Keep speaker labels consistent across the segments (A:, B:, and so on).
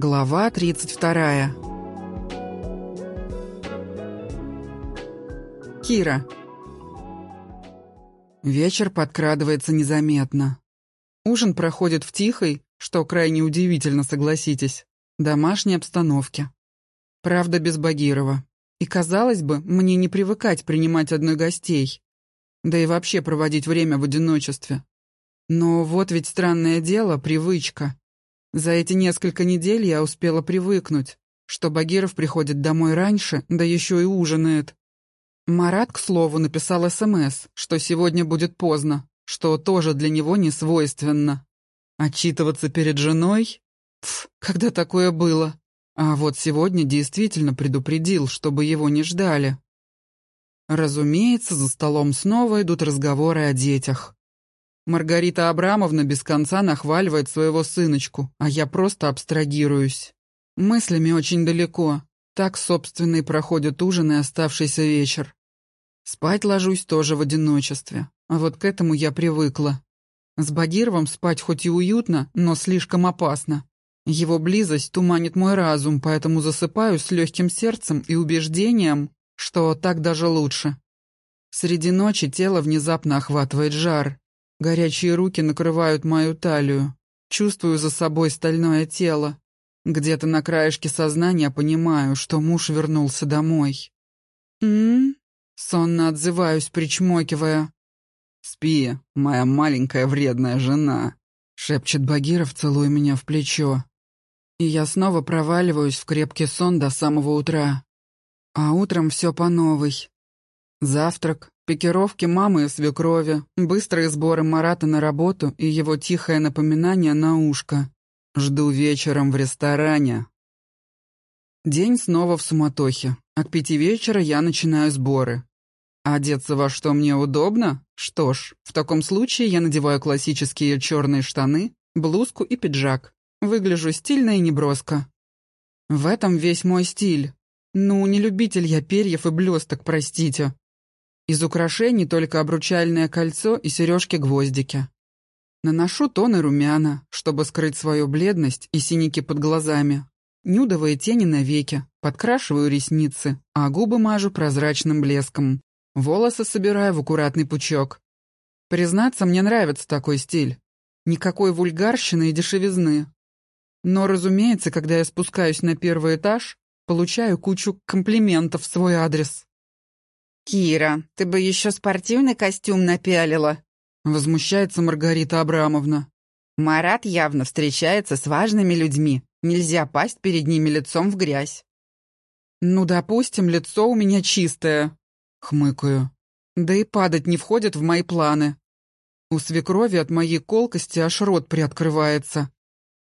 A: Глава 32. Кира. Вечер подкрадывается незаметно. Ужин проходит в тихой, что крайне удивительно, согласитесь, домашней обстановке. Правда, без Багирова. И, казалось бы, мне не привыкать принимать одной гостей. Да и вообще проводить время в одиночестве. Но вот ведь странное дело, привычка. За эти несколько недель я успела привыкнуть, что Багиров приходит домой раньше, да еще и ужинает. Марат, к слову, написал СМС, что сегодня будет поздно, что тоже для него не свойственно. Отчитываться перед женой? Пф, когда такое было? А вот сегодня действительно предупредил, чтобы его не ждали. Разумеется, за столом снова идут разговоры о детях. Маргарита Абрамовна без конца нахваливает своего сыночку, а я просто абстрагируюсь. Мыслями очень далеко. Так, собственно, и проходит ужин и оставшийся вечер. Спать ложусь тоже в одиночестве. А вот к этому я привыкла. С Багировым спать хоть и уютно, но слишком опасно. Его близость туманит мой разум, поэтому засыпаю с легким сердцем и убеждением, что так даже лучше. Среди ночи тело внезапно охватывает жар. Горячие руки накрывают мою талию. Чувствую за собой стальное тело. Где-то на краешке сознания понимаю, что муж вернулся домой. «М-м-м?» сонно отзываюсь, причмокивая.
B: «Спи, моя маленькая вредная жена», — шепчет Багиров, целуя меня в плечо.
A: И я снова проваливаюсь в крепкий сон до самого утра. А утром все по новой. Завтрак, Пикировки мамы и свекрови, быстрые сборы Марата на работу и его тихое напоминание на ушко. Жду вечером в ресторане. День снова в суматохе, а к пяти вечера я начинаю сборы. Одеться во что мне удобно? Что ж, в таком случае я надеваю классические черные штаны, блузку и пиджак. Выгляжу стильно и неброско. В этом весь мой стиль. Ну, не любитель я перьев и блесток, простите. Из украшений только обручальное кольцо и сережки-гвоздики. Наношу тоны румяна, чтобы скрыть свою бледность и синяки под глазами. Нюдовые тени на веки, подкрашиваю ресницы, а губы мажу прозрачным блеском. Волосы собираю в аккуратный пучок. Признаться, мне нравится такой стиль. Никакой вульгарщины и дешевизны. Но, разумеется, когда я спускаюсь на первый этаж, получаю кучу комплиментов в свой адрес.
C: «Кира, ты бы еще спортивный костюм напялила», —
A: возмущается Маргарита Абрамовна.
C: «Марат явно встречается с важными людьми. Нельзя пасть перед ними лицом в грязь».
A: «Ну, допустим, лицо у меня чистое», — хмыкаю. «Да и падать не входит в мои планы. У свекрови от моей колкости аж рот приоткрывается.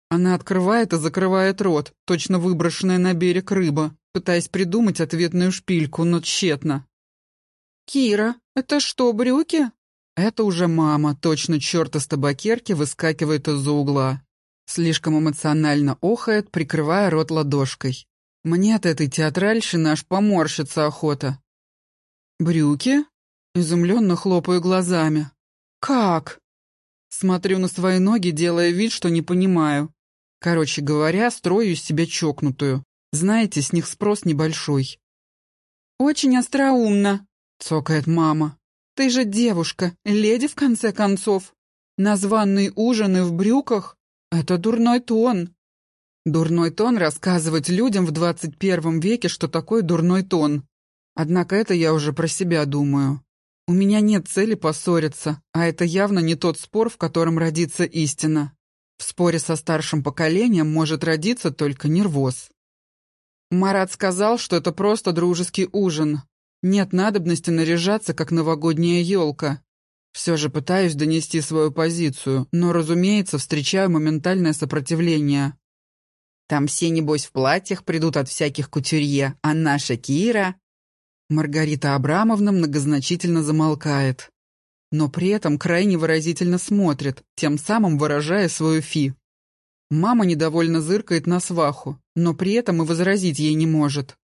A: Она открывает и закрывает рот, точно выброшенная на берег рыба, пытаясь придумать ответную шпильку, но тщетно. «Кира, это что, брюки?» Это уже мама, точно черта с табакерки, выскакивает из-за угла. Слишком эмоционально охает, прикрывая рот ладошкой. Мне от этой театральщины аж поморщится охота. «Брюки?» Изумленно хлопаю глазами. «Как?» Смотрю на свои ноги, делая вид, что не понимаю. Короче говоря, строю из себя чокнутую. Знаете, с них спрос небольшой. «Очень остроумно», цокает мама. «Ты же девушка, леди в конце концов. Названные ужины в брюках — это дурной тон». Дурной тон рассказывать людям в двадцать первом веке, что такое дурной тон. Однако это я уже про себя думаю. У меня нет цели поссориться, а это явно не тот спор, в котором родится истина. В споре со старшим поколением может родиться только нервоз. Марат сказал, что это просто дружеский ужин, нет надобности наряжаться, как новогодняя елка. Все же пытаюсь донести свою позицию, но, разумеется, встречаю моментальное сопротивление. Там все, небось, в платьях придут от всяких кутюрье, а наша Кира... Маргарита Абрамовна многозначительно замолкает, но при этом крайне выразительно смотрит, тем самым выражая свою фи. Мама недовольно зыркает на сваху, но при этом и возразить ей не может.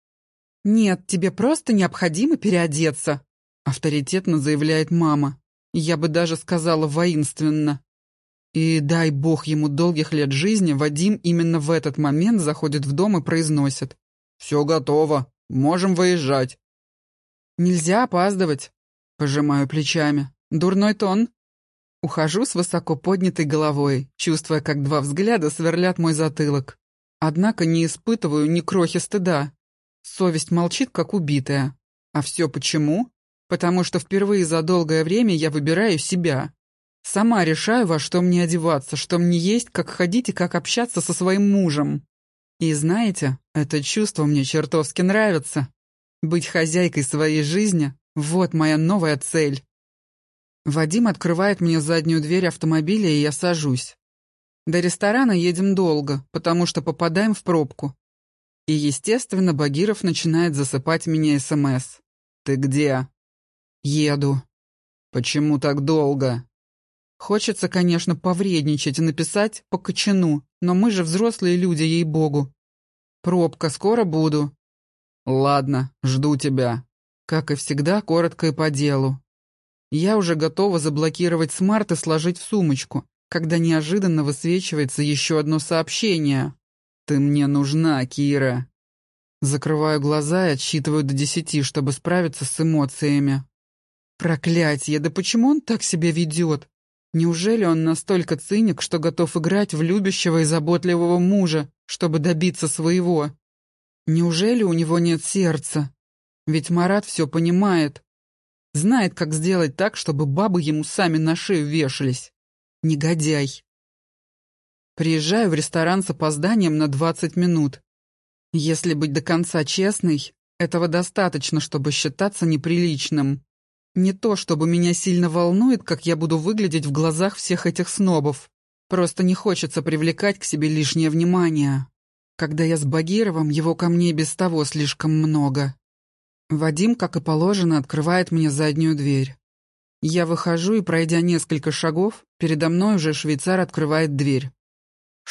A: «Нет, тебе просто необходимо переодеться», — авторитетно заявляет мама. Я бы даже сказала воинственно. И дай бог ему долгих лет жизни, Вадим именно в этот момент заходит в дом и произносит. «Все готово. Можем выезжать». «Нельзя опаздывать», — пожимаю плечами. «Дурной тон». Ухожу с высоко поднятой головой, чувствуя, как два взгляда сверлят мой затылок. Однако не испытываю ни крохи стыда. Совесть молчит, как убитая. А все почему? Потому что впервые за долгое время я выбираю себя. Сама решаю, во что мне одеваться, что мне есть, как ходить и как общаться со своим мужем. И знаете, это чувство мне чертовски нравится. Быть хозяйкой своей жизни — вот моя новая цель. Вадим открывает мне заднюю дверь автомобиля, и я сажусь. До ресторана едем долго, потому что попадаем в пробку. И, естественно, Багиров начинает засыпать меня СМС. «Ты где?» «Еду». «Почему так долго?» Хочется, конечно, повредничать и написать по кочану, но мы же взрослые люди, ей-богу. Пробка, скоро буду. Ладно, жду тебя. Как и всегда, коротко и по делу. Я уже готова заблокировать смарт и сложить в сумочку, когда неожиданно высвечивается еще одно сообщение. «Ты мне нужна, Кира». Закрываю глаза и отсчитываю до десяти, чтобы справиться с эмоциями. Проклятье, да почему он так себя ведет? Неужели он настолько циник, что готов играть в любящего и заботливого мужа, чтобы добиться своего? Неужели у него нет сердца? Ведь Марат все понимает, Знает, как сделать так, чтобы бабы ему сами на шею вешались. Негодяй. Приезжаю в ресторан с опозданием на 20 минут. Если быть до конца честной, этого достаточно, чтобы считаться неприличным. Не то, чтобы меня сильно волнует, как я буду выглядеть в глазах всех этих снобов. Просто не хочется привлекать к себе лишнее внимание. Когда я с Багировым, его ко мне без того слишком много. Вадим, как и положено, открывает мне заднюю дверь. Я выхожу и, пройдя несколько шагов, передо мной уже швейцар открывает дверь.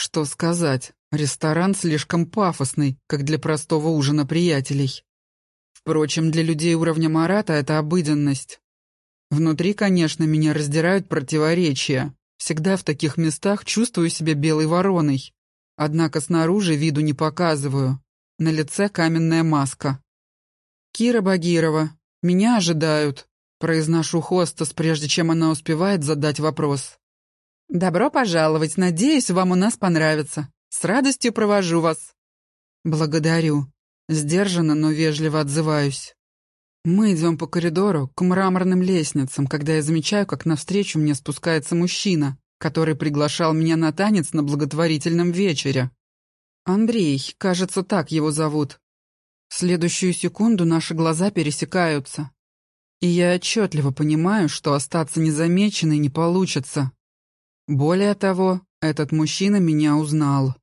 A: Что сказать, ресторан слишком пафосный, как для простого ужина приятелей. Впрочем, для людей уровня Марата это обыденность. Внутри, конечно, меня раздирают противоречия. Всегда в таких местах чувствую себя белой вороной. Однако снаружи виду не показываю. На лице каменная маска. «Кира Багирова, меня ожидают», — произношу хостес, прежде чем она успевает задать вопрос. «Добро пожаловать, надеюсь, вам у нас понравится. С радостью провожу вас». «Благодарю». Сдержанно, но вежливо отзываюсь. Мы идем по коридору к мраморным лестницам, когда я замечаю, как навстречу мне спускается мужчина, который приглашал меня на танец на благотворительном вечере. Андрей, кажется, так его зовут. В следующую секунду наши глаза пересекаются. И я отчетливо понимаю, что остаться незамеченной не получится. Более того, этот мужчина меня узнал.